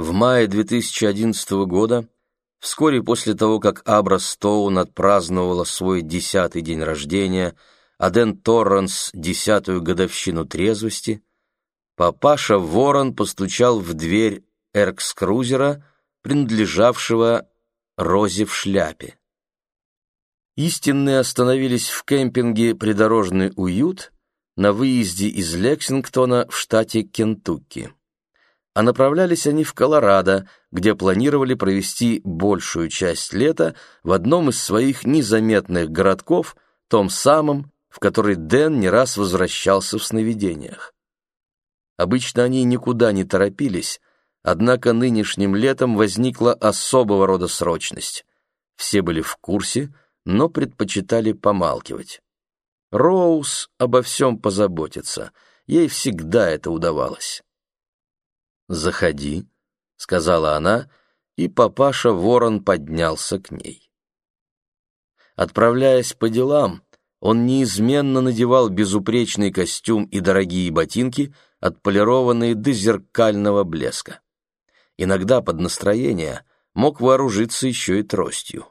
В мае 2011 года, вскоре после того, как Абра Стоун отпраздновала свой десятый день рождения, а Дэн Торренс — десятую годовщину трезвости, папаша Ворон постучал в дверь эркс-крузера, принадлежавшего Розе в шляпе. Истинные остановились в кемпинге «Придорожный уют» на выезде из Лексингтона в штате Кентукки а направлялись они в Колорадо, где планировали провести большую часть лета в одном из своих незаметных городков, том самом, в который Дэн не раз возвращался в сновидениях. Обычно они никуда не торопились, однако нынешним летом возникла особого рода срочность. Все были в курсе, но предпочитали помалкивать. Роуз обо всем позаботится, ей всегда это удавалось. «Заходи», — сказала она, и папаша Ворон поднялся к ней. Отправляясь по делам, он неизменно надевал безупречный костюм и дорогие ботинки, отполированные до зеркального блеска. Иногда под настроение мог вооружиться еще и тростью.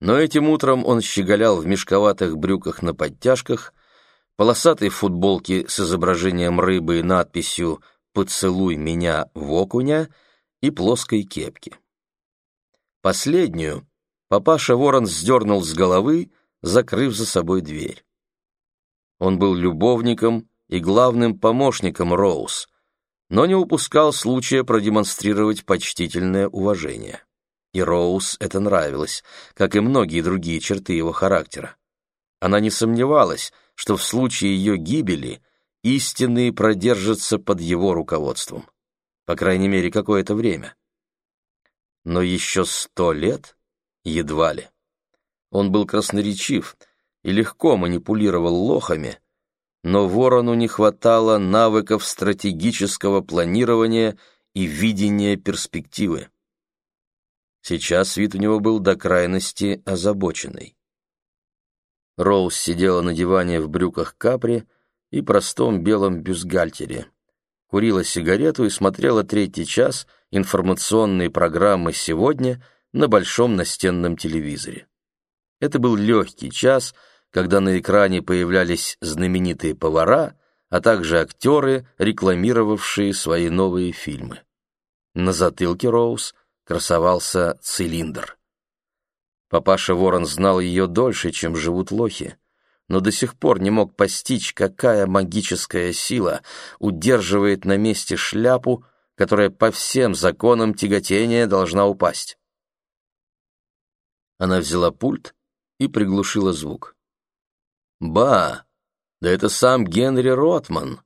Но этим утром он щеголял в мешковатых брюках на подтяжках, полосатой футболке с изображением рыбы и надписью «Поцелуй меня в окуня» и плоской кепки. Последнюю папаша Ворон сдернул с головы, закрыв за собой дверь. Он был любовником и главным помощником Роуз, но не упускал случая продемонстрировать почтительное уважение. И Роуз это нравилось, как и многие другие черты его характера. Она не сомневалась, что в случае ее гибели истинные продержатся под его руководством. По крайней мере, какое-то время. Но еще сто лет? Едва ли. Он был красноречив и легко манипулировал лохами, но ворону не хватало навыков стратегического планирования и видения перспективы. Сейчас вид у него был до крайности озабоченный. Роуз сидела на диване в брюках капри, и простом белом бюстгальтере. Курила сигарету и смотрела третий час информационные программы «Сегодня» на большом настенном телевизоре. Это был легкий час, когда на экране появлялись знаменитые повара, а также актеры, рекламировавшие свои новые фильмы. На затылке Роуз красовался цилиндр. Папаша Ворон знал ее дольше, чем живут лохи но до сих пор не мог постичь, какая магическая сила удерживает на месте шляпу, которая по всем законам тяготения должна упасть. Она взяла пульт и приглушила звук. «Ба, да это сам Генри Ротман.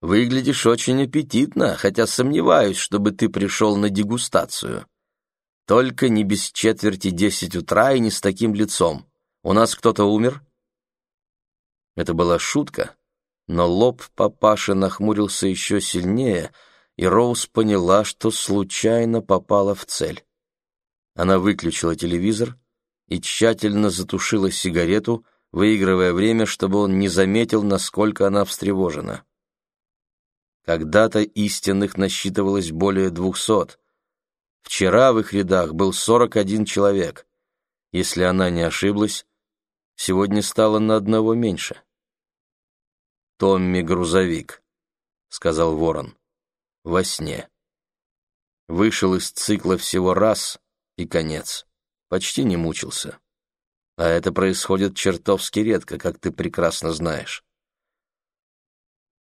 Выглядишь очень аппетитно, хотя сомневаюсь, чтобы ты пришел на дегустацию. Только не без четверти десять утра и не с таким лицом. У нас кто-то умер?» Это была шутка, но лоб папаши нахмурился еще сильнее, и Роуз поняла, что случайно попала в цель. Она выключила телевизор и тщательно затушила сигарету, выигрывая время, чтобы он не заметил, насколько она встревожена. Когда-то истинных насчитывалось более двухсот. Вчера в их рядах был сорок один человек. Если она не ошиблась, сегодня стало на одного меньше. Томми грузовик», — сказал Ворон. «Во сне. Вышел из цикла всего раз и конец. Почти не мучился. А это происходит чертовски редко, как ты прекрасно знаешь».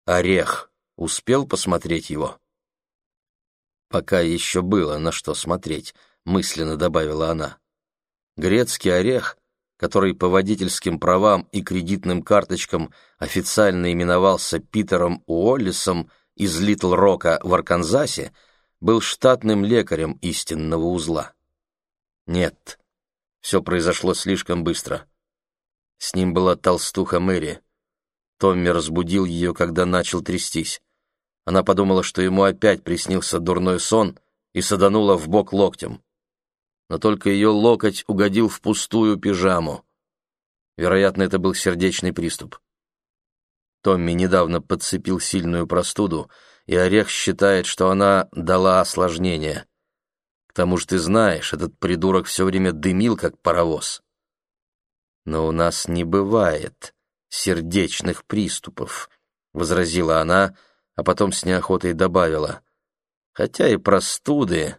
«Орех. Успел посмотреть его?» «Пока еще было на что смотреть», — мысленно добавила она. «Грецкий орех который по водительским правам и кредитным карточкам официально именовался Питером Уоллисом из Литл-Рока в Арканзасе, был штатным лекарем истинного узла. Нет, все произошло слишком быстро. С ним была толстуха Мэри. Томми разбудил ее, когда начал трястись. Она подумала, что ему опять приснился дурной сон, и саданула в бок локтем но только ее локоть угодил в пустую пижаму. Вероятно, это был сердечный приступ. Томми недавно подцепил сильную простуду, и Орех считает, что она дала осложнение. К тому же ты знаешь, этот придурок все время дымил, как паровоз. Но у нас не бывает сердечных приступов, — возразила она, а потом с неохотой добавила. Хотя и простуды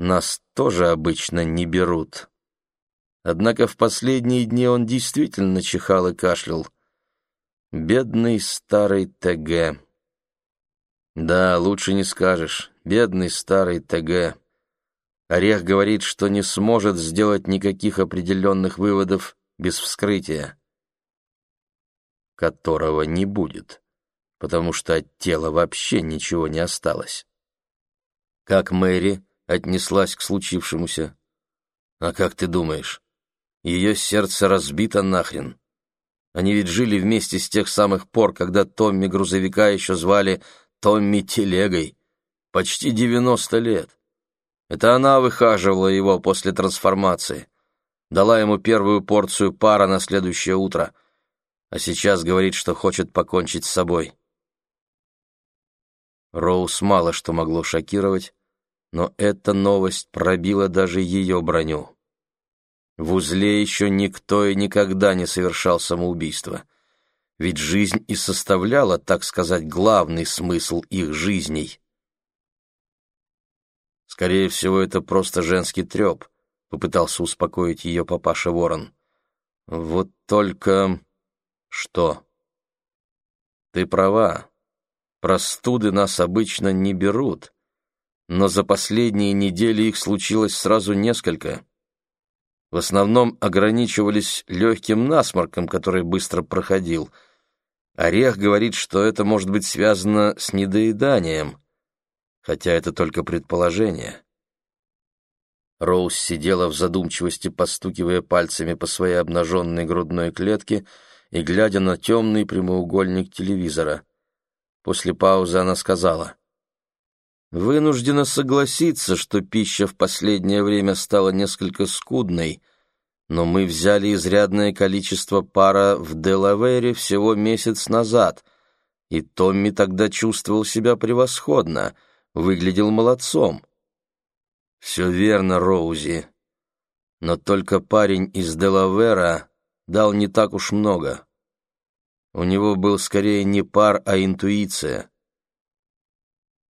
нас тоже обычно не берут. Однако в последние дни он действительно чихал и кашлял. Бедный старый ТГ. Да, лучше не скажешь. Бедный старый ТГ. Орех говорит, что не сможет сделать никаких определенных выводов без вскрытия, которого не будет, потому что от тела вообще ничего не осталось. Как Мэри отнеслась к случившемуся? А как ты думаешь? Ее сердце разбито нахрен. Они ведь жили вместе с тех самых пор, когда Томми грузовика еще звали Томми Телегой. Почти девяносто лет. Это она выхаживала его после трансформации. Дала ему первую порцию пара на следующее утро. А сейчас говорит, что хочет покончить с собой. Роуз мало что могло шокировать, но эта новость пробила даже ее броню. В узле еще никто и никогда не совершал самоубийство. Ведь жизнь и составляла, так сказать, главный смысл их жизней. Скорее всего, это просто женский треп, попытался успокоить ее папаша Ворон. Вот только... что? Ты права. Простуды нас обычно не берут, но за последние недели их случилось сразу несколько в основном ограничивались легким насморком, который быстро проходил. Орех говорит, что это может быть связано с недоеданием, хотя это только предположение. Роуз сидела в задумчивости, постукивая пальцами по своей обнаженной грудной клетке и глядя на темный прямоугольник телевизора. После паузы она сказала — Вынуждена согласиться, что пища в последнее время стала несколько скудной, но мы взяли изрядное количество пара в Делавере всего месяц назад, и Томми тогда чувствовал себя превосходно, выглядел молодцом. Все верно, Роузи, но только парень из Делавера дал не так уж много. У него был скорее не пар, а интуиция.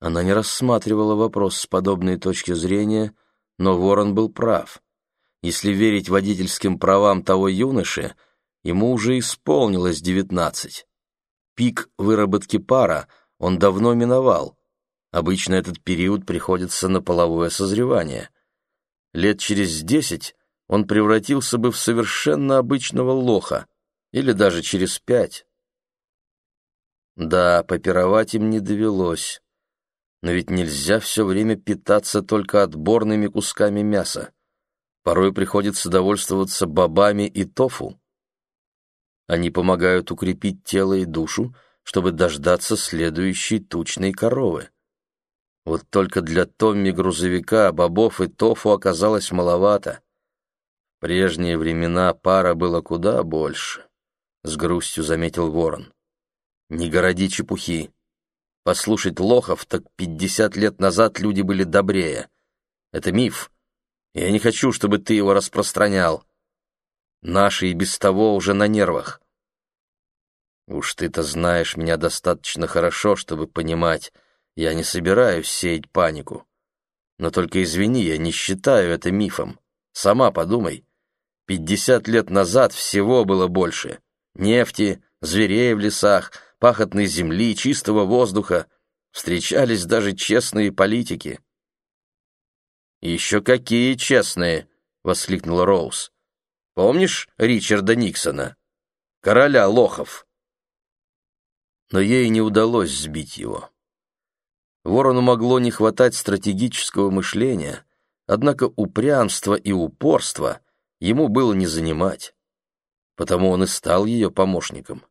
Она не рассматривала вопрос с подобной точки зрения, но Ворон был прав. Если верить водительским правам того юноши, ему уже исполнилось девятнадцать. Пик выработки пара он давно миновал. Обычно этот период приходится на половое созревание. Лет через десять он превратился бы в совершенно обычного лоха, или даже через пять. Да, попировать им не довелось. Но ведь нельзя все время питаться только отборными кусками мяса. Порой приходится довольствоваться бобами и тофу. Они помогают укрепить тело и душу, чтобы дождаться следующей тучной коровы. Вот только для Томми-грузовика бобов и тофу оказалось маловато. В прежние времена пара было куда больше, — с грустью заметил ворон. Не городи чепухи. Послушать лохов, так пятьдесят лет назад люди были добрее. Это миф. Я не хочу, чтобы ты его распространял. Наши и без того уже на нервах. Уж ты-то знаешь меня достаточно хорошо, чтобы понимать, я не собираюсь сеять панику. Но только извини, я не считаю это мифом. Сама подумай. Пятьдесят лет назад всего было больше. Нефти, зверей в лесах — пахотной земли, чистого воздуха, встречались даже честные политики. «Еще какие честные!» — воскликнула Роуз. «Помнишь Ричарда Никсона? Короля лохов?» Но ей не удалось сбить его. Ворону могло не хватать стратегического мышления, однако упрямство и упорство ему было не занимать, потому он и стал ее помощником.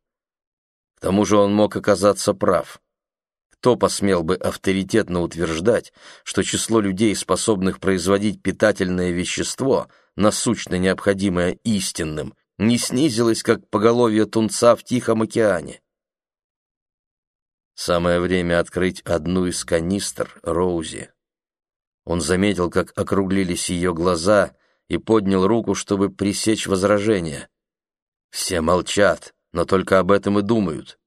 К тому же он мог оказаться прав. Кто посмел бы авторитетно утверждать, что число людей, способных производить питательное вещество, насущно необходимое истинным, не снизилось, как поголовье тунца в Тихом океане? Самое время открыть одну из канистр Роузи. Он заметил, как округлились ее глаза, и поднял руку, чтобы пресечь возражение. Все молчат, но только об этом и думают.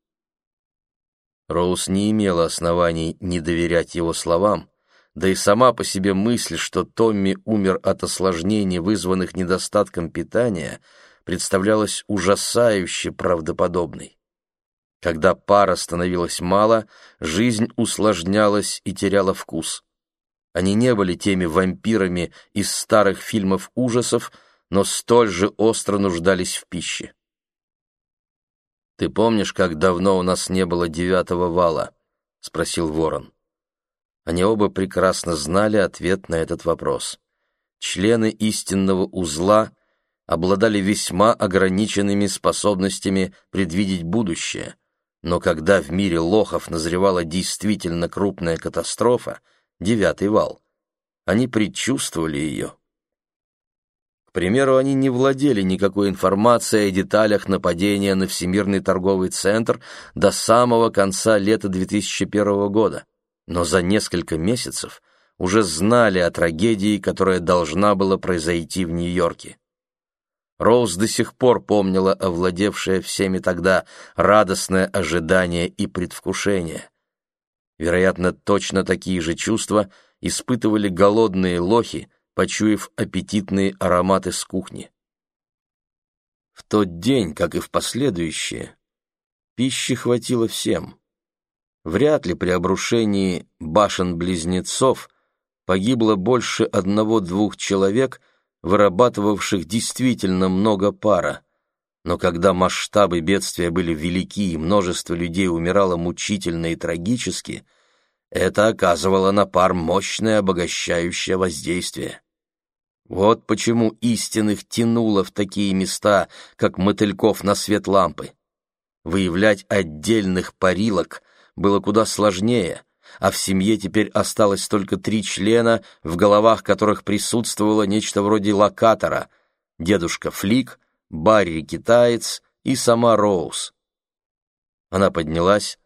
Роуз не имела оснований не доверять его словам, да и сама по себе мысль, что Томми умер от осложнений, вызванных недостатком питания, представлялась ужасающе правдоподобной. Когда пара становилась мало, жизнь усложнялась и теряла вкус. Они не были теми вампирами из старых фильмов ужасов, но столь же остро нуждались в пище. «Ты помнишь, как давно у нас не было девятого вала?» — спросил Ворон. Они оба прекрасно знали ответ на этот вопрос. Члены истинного узла обладали весьма ограниченными способностями предвидеть будущее, но когда в мире лохов назревала действительно крупная катастрофа, девятый вал, они предчувствовали ее. Примеру, они не владели никакой информацией о деталях нападения на Всемирный торговый центр до самого конца лета 2001 года но за несколько месяцев уже знали о трагедии, которая должна была произойти в Нью-Йорке. Роуз до сих пор помнила овладевшее всеми тогда радостное ожидание и предвкушение. Вероятно, точно такие же чувства испытывали голодные лохи, почуяв аппетитные ароматы с кухни. В тот день, как и в последующие, пищи хватило всем. Вряд ли при обрушении башен-близнецов погибло больше одного-двух человек, вырабатывавших действительно много пара. Но когда масштабы бедствия были велики и множество людей умирало мучительно и трагически, это оказывало на пар мощное обогащающее воздействие. Вот почему истинных тянуло в такие места, как мотыльков на свет лампы. Выявлять отдельных парилок — было куда сложнее, а в семье теперь осталось только три члена, в головах которых присутствовало нечто вроде локатора — дедушка Флик, Барри Китаец и сама Роуз. Она поднялась,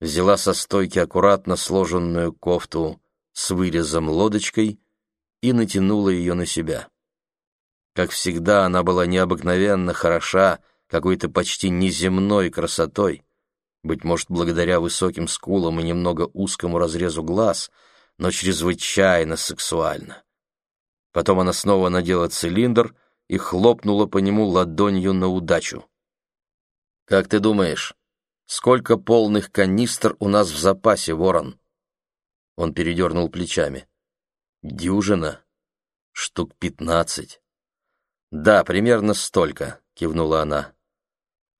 взяла со стойки аккуратно сложенную кофту с вырезом лодочкой и натянула ее на себя. Как всегда, она была необыкновенно хороша, какой-то почти неземной красотой быть может, благодаря высоким скулам и немного узкому разрезу глаз, но чрезвычайно сексуально. Потом она снова надела цилиндр и хлопнула по нему ладонью на удачу. «Как ты думаешь, сколько полных канистр у нас в запасе, ворон?» Он передернул плечами. «Дюжина? Штук пятнадцать». «Да, примерно столько», — кивнула она.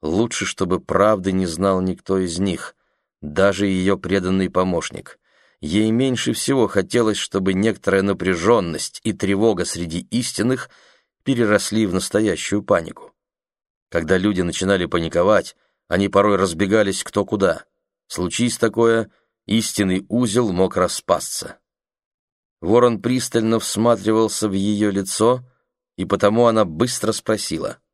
Лучше, чтобы правды не знал никто из них, даже ее преданный помощник. Ей меньше всего хотелось, чтобы некоторая напряженность и тревога среди истинных переросли в настоящую панику. Когда люди начинали паниковать, они порой разбегались кто куда. Случись такое, истинный узел мог распасться. Ворон пристально всматривался в ее лицо, и потому она быстро спросила —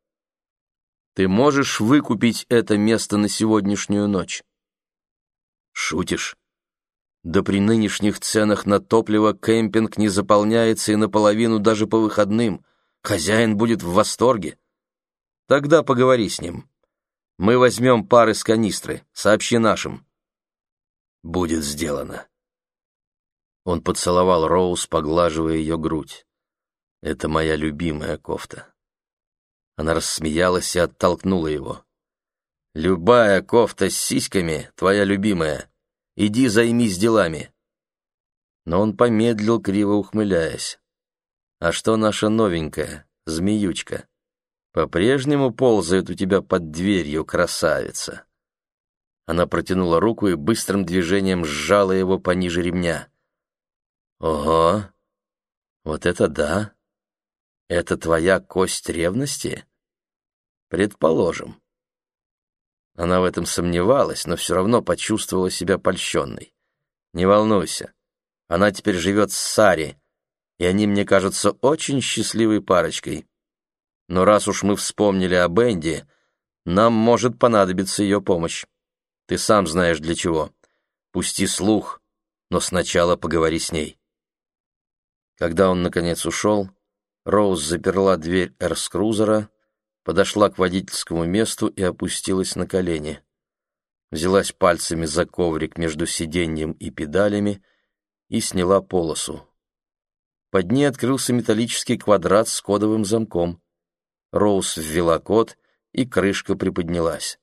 ты можешь выкупить это место на сегодняшнюю ночь? Шутишь? Да при нынешних ценах на топливо кемпинг не заполняется и наполовину даже по выходным. Хозяин будет в восторге. Тогда поговори с ним. Мы возьмем пары с канистры, сообщи нашим. Будет сделано. Он поцеловал Роуз, поглаживая ее грудь. Это моя любимая кофта. Она рассмеялась и оттолкнула его. «Любая кофта с сиськами твоя любимая. Иди займись делами». Но он помедлил, криво ухмыляясь. «А что наша новенькая, змеючка? По-прежнему ползает у тебя под дверью, красавица». Она протянула руку и быстрым движением сжала его пониже ремня. «Ого! Вот это да! Это твоя кость ревности?» Предположим. Она в этом сомневалась, но все равно почувствовала себя польщенной. Не волнуйся, она теперь живет с Сари, и они, мне кажутся, очень счастливой парочкой. Но раз уж мы вспомнили о Бенди, нам может понадобиться ее помощь. Ты сам знаешь для чего. Пусти слух, но сначала поговори с ней». Когда он, наконец, ушел, Роуз заперла дверь эрскрузера, подошла к водительскому месту и опустилась на колени. Взялась пальцами за коврик между сиденьем и педалями и сняла полосу. Под ней открылся металлический квадрат с кодовым замком. Роуз ввела код, и крышка приподнялась.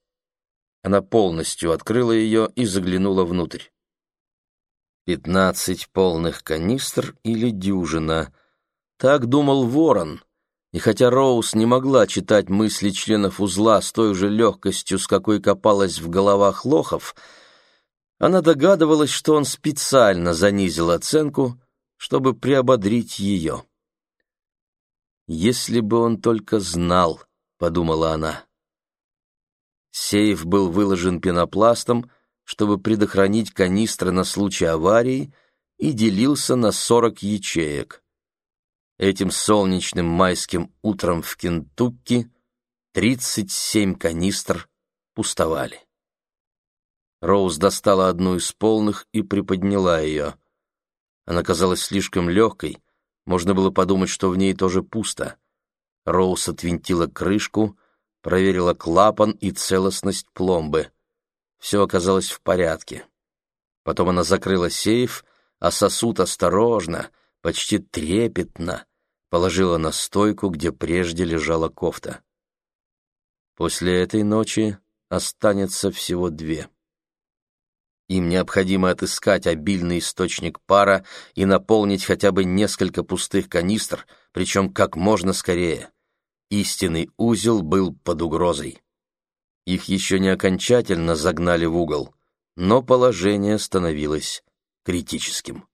Она полностью открыла ее и заглянула внутрь. Пятнадцать полных канистр или дюжина. Так думал Ворон. И хотя Роуз не могла читать мысли членов узла с той же легкостью, с какой копалась в головах лохов, она догадывалась, что он специально занизил оценку, чтобы приободрить ее. «Если бы он только знал», — подумала она. Сейф был выложен пенопластом, чтобы предохранить канистры на случай аварии, и делился на сорок ячеек. Этим солнечным майским утром в Кентукки тридцать семь канистр пустовали. Роуз достала одну из полных и приподняла ее. Она казалась слишком легкой, можно было подумать, что в ней тоже пусто. Роуз отвинтила крышку, проверила клапан и целостность пломбы — все оказалось в порядке. Потом она закрыла сейф, а сосуд осторожно, почти трепетно, положила на стойку, где прежде лежала кофта. После этой ночи останется всего две. Им необходимо отыскать обильный источник пара и наполнить хотя бы несколько пустых канистр, причем как можно скорее. Истинный узел был под угрозой. Их еще не окончательно загнали в угол, но положение становилось критическим.